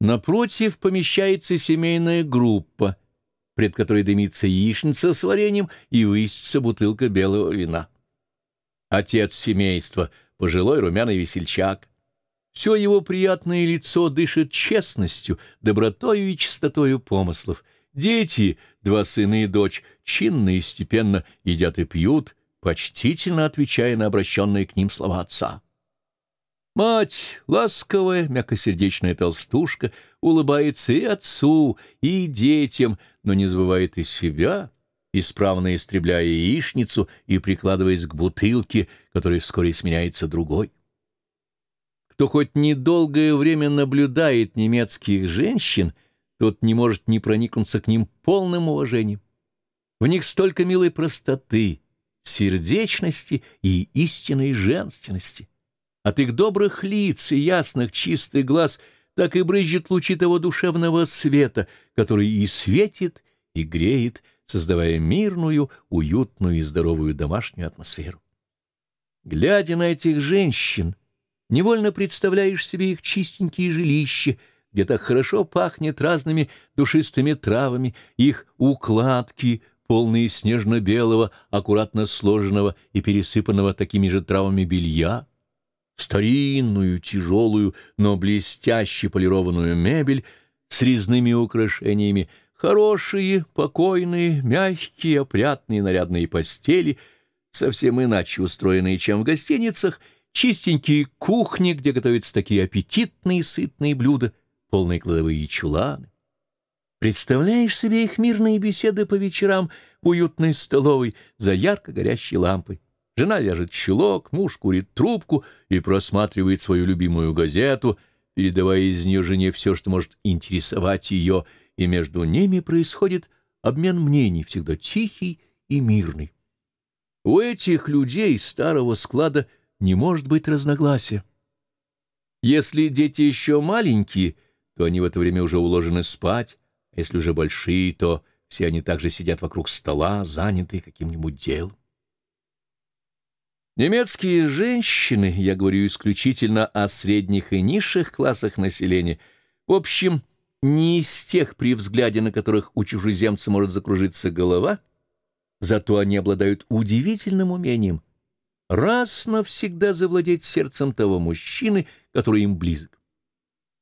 Напротив помещается семейная группа, пред которой дымится яичница с вареньем и высится бутылка белого вина. Отец семейства, пожилой румяный весельчак. Все его приятное лицо дышит честностью, добротою и чистотою помыслов. Дети, два сына и дочь, чинно и степенно едят и пьют, почтительно отвечая на обращенные к ним слова отца. Мать, ласковая, мягкосердечная толстушка, улыбается и отцу, и детям, но не забывает и себя, исправно истребляя яичницу и прикладываясь к бутылке, которая вскоре сменяется другой. Кто хоть недолгое время наблюдает немецких женщин, тот не может не проникнуться к ним полным уважением. В них столько милой простоты, сердечности и истинной женственности. От их добрых лиц и ясных чистых глаз так и брызжет лучи того душевного света, который и светит, и греет, создавая мирную, уютную и здоровую домашнюю атмосферу. Глядя на этих женщин, невольно представляешь себе их чистенькие жилища, где так хорошо пахнет разными душистыми травами, их укладки, полные снежно-белого, аккуратно сложенного и пересыпанного такими же травами белья, старинную, тяжелую, но блестяще полированную мебель с резными украшениями, хорошие, покойные, мягкие, опрятные нарядные постели, совсем иначе устроенные, чем в гостиницах, чистенькие кухни, где готовятся такие аппетитные сытные блюда, полные кладовые чуланы. Представляешь себе их мирные беседы по вечерам в уютной столовой за ярко горящей лампой? Жена вяжет чулок, муж курит трубку и просматривает свою любимую газету, передавая из нее жене все, что может интересовать ее, и между ними происходит обмен мнений, всегда тихий и мирный. У этих людей старого склада не может быть разногласия. Если дети еще маленькие, то они в это время уже уложены спать, а если уже большие, то все они также сидят вокруг стола, занятые каким-нибудь делом. Немецкие женщины, я говорю исключительно о средних и низших классах населения, в общем, не из тех, при взгляде на которых у чужеземца может закружиться голова, зато они обладают удивительным умением раз навсегда завладеть сердцем того мужчины, который им близок.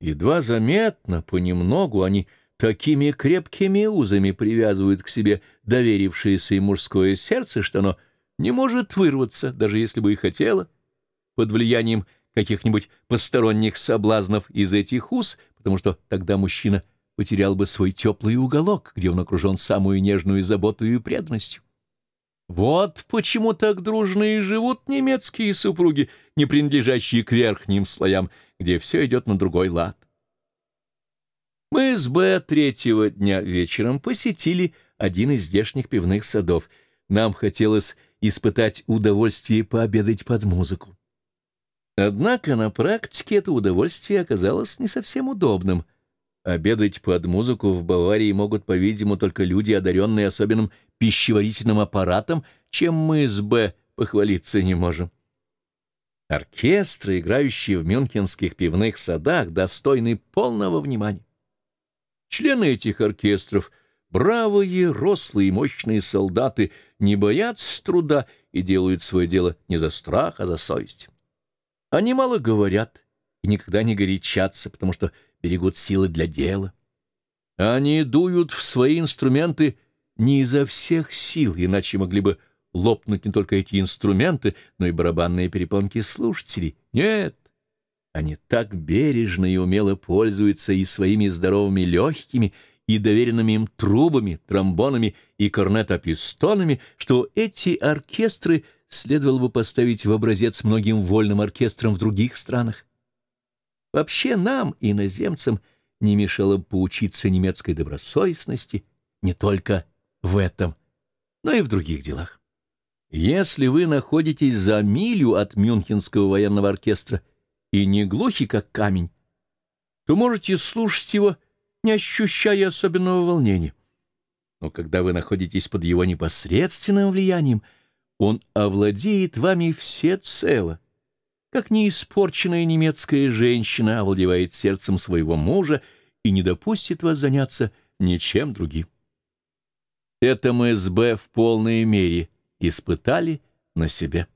Едва заметно, понемногу они такими крепкими узами привязывают к себе доверившееся им мужское сердце, что оно — не может вырваться, даже если бы и хотела, под влиянием каких-нибудь посторонних соблазнов из этих уз, потому что тогда мужчина потерял бы свой теплый уголок, где он окружен самую нежную заботу и преданностью. Вот почему так дружно и живут немецкие супруги, не принадлежащие к верхним слоям, где все идет на другой лад. Мы с Б третьего дня вечером посетили один из здешних пивных садов. Нам хотелось испытать удовольствие пообедать под музыку. Однако на практике это удовольствие оказалось не совсем удобным. Обедать под музыку в Баварии могут, по-видимому, только люди, одаренные особенным пищеварительным аппаратом, чем мы с Б похвалиться не можем. Оркестры, играющие в мюнхенских пивных садах, достойны полного внимания. Члены этих оркестров Бравые, рослые и мощные солдаты не боятся труда и делают свое дело не за страх, а за совесть. Они мало говорят и никогда не горячатся, потому что берегут силы для дела. Они дуют в свои инструменты не изо всех сил, иначе могли бы лопнуть не только эти инструменты, но и барабанные перепонки слушателей. Нет, они так бережно и умело пользуются и своими здоровыми легкими, и доверенными им трубами, тромбонами и корнетопистонами, что эти оркестры следовало бы поставить в образец многим вольным оркестрам в других странах. Вообще нам, иноземцам, не мешало поучиться немецкой добросовестности не только в этом, но и в других делах. Если вы находитесь за милю от Мюнхенского военного оркестра и не глухи, как камень, то можете слушать его не ощущая особенного волнения. Но когда вы находитесь под его непосредственным влиянием, он овладеет вами всецело, как неиспорченная немецкая женщина овладевает сердцем своего мужа и не допустит вас заняться ничем другим. Это мы с Б в полной мере испытали на себе.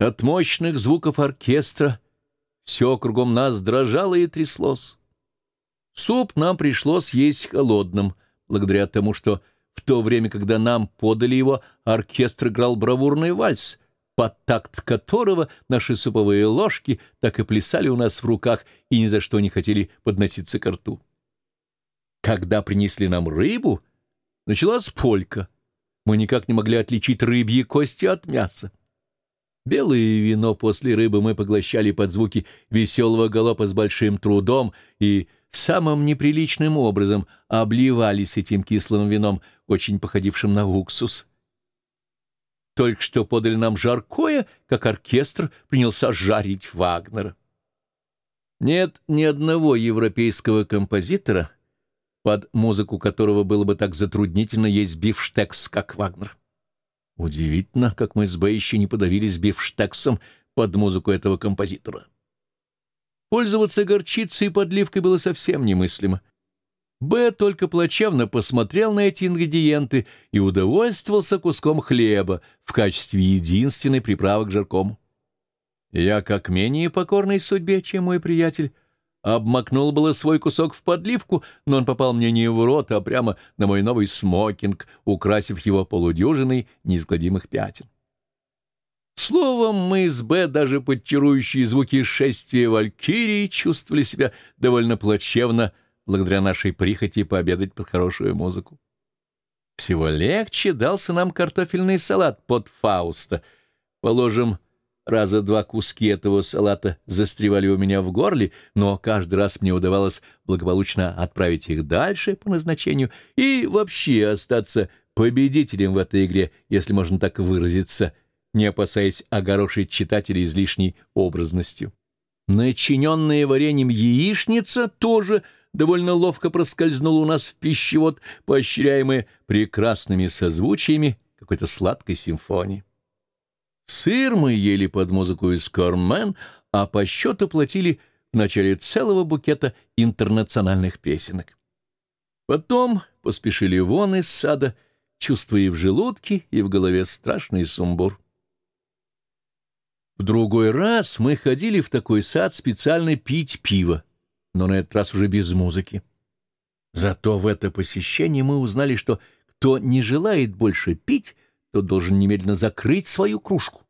От мощных звуков оркестра все кругом нас дрожало и тряслось. Суп нам пришлось есть холодным, благодаря тому, что в то время, когда нам подали его, оркестр играл бравурный вальс, под такт которого наши суповые ложки так и плясали у нас в руках и ни за что не хотели подноситься к рту. Когда принесли нам рыбу, началась полька. Мы никак не могли отличить рыбьи кости от мяса. Белое вино после рыбы мы поглощали под звуки веселого галопа с большим трудом и самым неприличным образом обливались этим кислым вином, очень походившим на уксус. Только что подали нам жаркое, как оркестр принялся жарить Вагнера. Нет ни одного европейского композитора, под музыку которого было бы так затруднительно есть бифштекс, как Вагнер. Удивительно, как мы с Б еще не подавились бифштексом под музыку этого композитора. Пользоваться горчицей и подливкой было совсем немыслимо. Б только плачевно посмотрел на эти ингредиенты и удовольствовался куском хлеба в качестве единственной приправы к жаркому. Я, как менее покорной судьбе, чем мой приятель, обмакнул было свой кусок в подливку, но он попал мне не в рот, а прямо на мой новый смокинг, украсив его полудюжиной неизгладимых пятен. Словом, мы с Б, даже под чарующие звуки шествия Валькирии, чувствовали себя довольно плачевно, благодаря нашей прихоти пообедать под хорошую музыку. Всего легче дался нам картофельный салат под Фауста. Положим, раза два куски этого салата застревали у меня в горле, но каждый раз мне удавалось благополучно отправить их дальше по назначению и вообще остаться победителем в этой игре, если можно так выразиться, не опасаясь огорошить читателей излишней образностью. Начиненная вареньем яичница тоже — довольно ловко проскользнул у нас в пищевод, поощряемый прекрасными созвучиями какой-то сладкой симфонии. Сыр мы ели под музыку из «Кармен», а по счету платили в начале целого букета интернациональных песенок. Потом поспешили вон из сада, чувствуя и в желудке, и в голове страшный сумбур. В другой раз мы ходили в такой сад специально пить пиво но на этот раз уже без музыки. Зато в это посещение мы узнали, что кто не желает больше пить, тот должен немедленно закрыть свою кружку.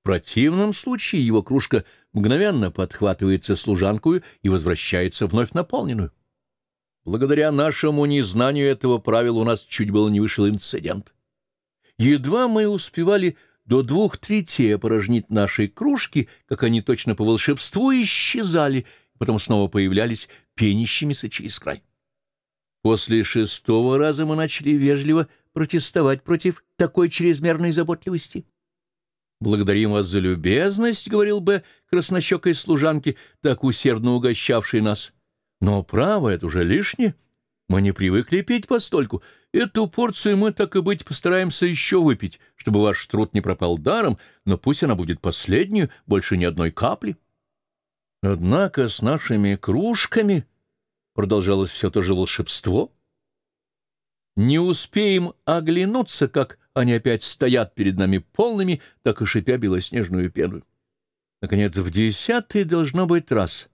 В противном случае его кружка мгновенно подхватывается служанкою и возвращается вновь наполненную. Благодаря нашему незнанию этого правила у нас чуть было не вышел инцидент. Едва мы успевали до двух третей опорожнить наши кружки, как они точно по волшебству исчезали — потом снова появлялись пенящимися через край. После шестого раза мы начали вежливо протестовать против такой чрезмерной заботливости. «Благодарим вас за любезность», — говорил Б. краснощекой служанке, так усердно угощавшей нас. «Но право, это уже лишнее. Мы не привыкли пить постольку. Эту порцию мы, так и быть, постараемся еще выпить, чтобы ваш труд не пропал даром, но пусть она будет последнюю, больше ни одной капли». Однако с нашими кружками продолжалось все то же волшебство. Не успеем оглянуться, как они опять стоят перед нами полными, так и шипя белоснежную пену. Наконец, в десятый должно быть раз.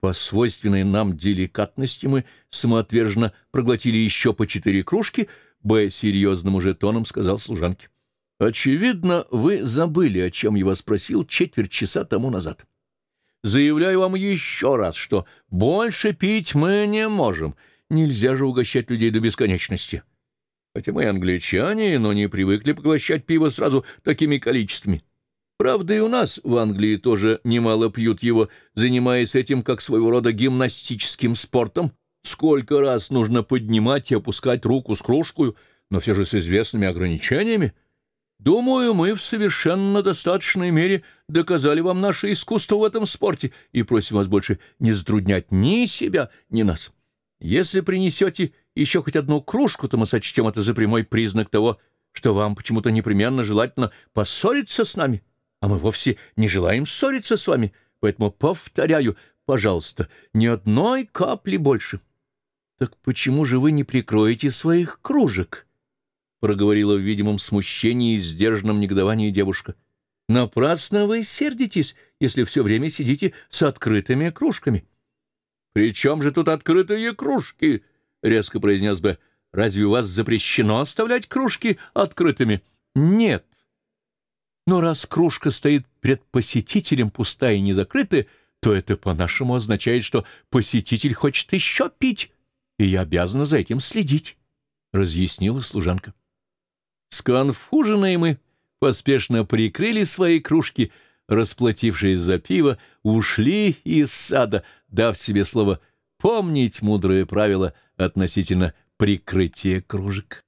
По свойственной нам деликатности мы самоотверженно проглотили еще по четыре кружки, Б. серьезным уже тоном сказал служанке. «Очевидно, вы забыли, о чем я вас спросил четверть часа тому назад». Заявляю вам еще раз, что больше пить мы не можем. Нельзя же угощать людей до бесконечности. Хотя мы англичане, но не привыкли поглощать пиво сразу такими количествами. Правда, и у нас в Англии тоже немало пьют его, занимаясь этим как своего рода гимнастическим спортом. Сколько раз нужно поднимать и опускать руку с кружкой, но все же с известными ограничениями — Думаю, мы в совершенно достаточной мере доказали вам наше искусство в этом спорте и просим вас больше не затруднять ни себя, ни нас. Если принесете еще хоть одну кружку, то мы сочтем это за прямой признак того, что вам почему-то непременно желательно поссориться с нами, а мы вовсе не желаем ссориться с вами, поэтому повторяю, пожалуйста, ни одной капли больше». «Так почему же вы не прикроете своих кружек?» — проговорила в видимом смущении и сдержанном негодовании девушка. «Напрасно вы сердитесь, если все время сидите с открытыми кружками». «При чем же тут открытые кружки?» — резко произнес Б. «Разве у вас запрещено оставлять кружки открытыми?» «Нет. Но раз кружка стоит пред посетителем пустая и незакрытая, то это, по-нашему, означает, что посетитель хочет еще пить, и я обязана за этим следить», — разъяснила служанка. Сконфуженные мы поспешно прикрыли свои кружки, расплатившись за пиво, ушли из сада, дав себе слово помнить мудрое правило относительно прикрытия кружек.